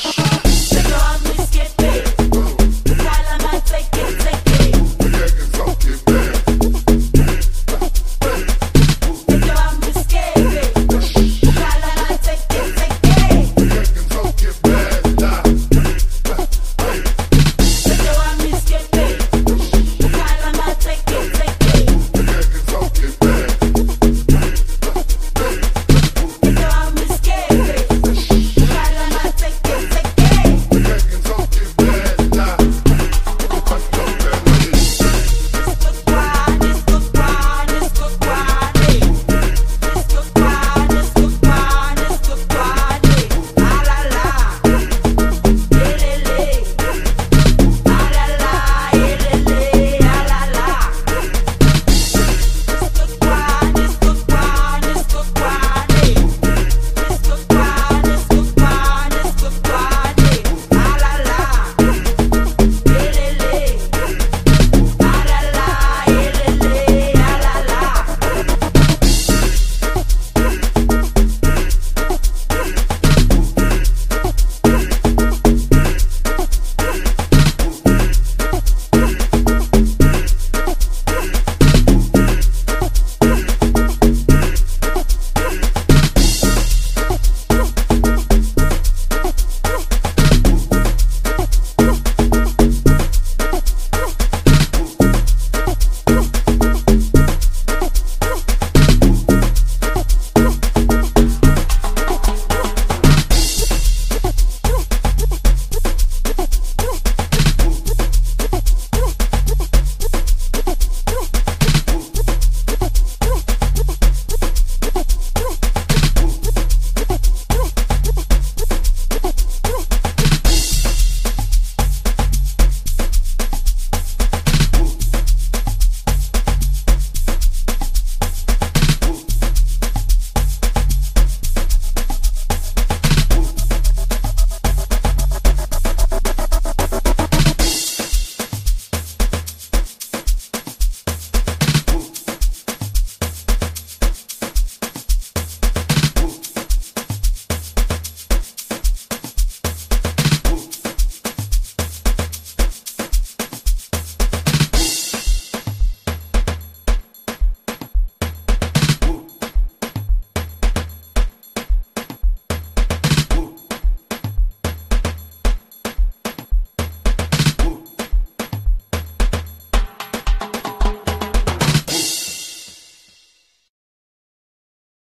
Shh.